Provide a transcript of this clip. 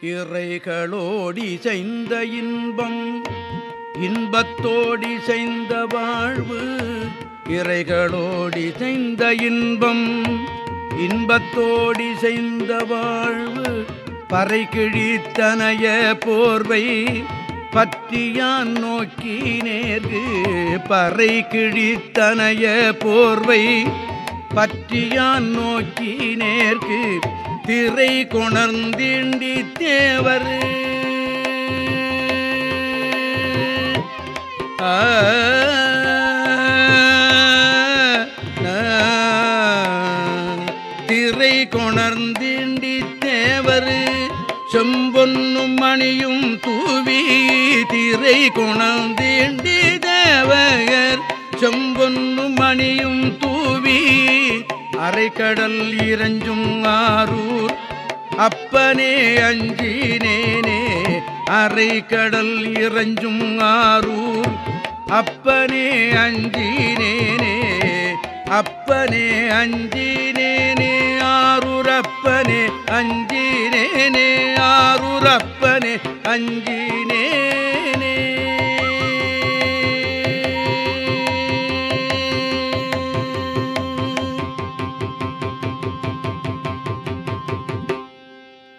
இறைகளோடி செய்த இன்பம் இன்பத்தோடி செய்த வாழ்வு இறைகளோடி செய்த இன்பம் இன்பத்தோடி செய்த வாழ்வு பறை கிழித்தனைய போர்வை பற்றியான் நோக்கி நேர்கு பறை கிழித்தனைய போர்வை பற்றியான் நோக்கி நேர்க்கு திரை கொணர்ந்திண்டி தேவர். ஆ, திரை கொணர்ந்திண்டி தேவர். செம்பொன்னும் மணியும் தூவி திரை கொணர்ந்திண்டி മണിയും തൂവി അരക്കടൽ ഇരഞ്ചും ആറൂർ. അപ്പനെ അഞ്ചിനേനെ അരക്കടൽ ഇറഞ്ചും ആറൂർ. അപ്പനെ അഞ്ചിനേനെ അപ്പനെ അഞ്ചിനേനെ ആറുറപ്പനെ അഞ്ചിനേനെ ആറുറപ്പനെ അഞ്ചിനേ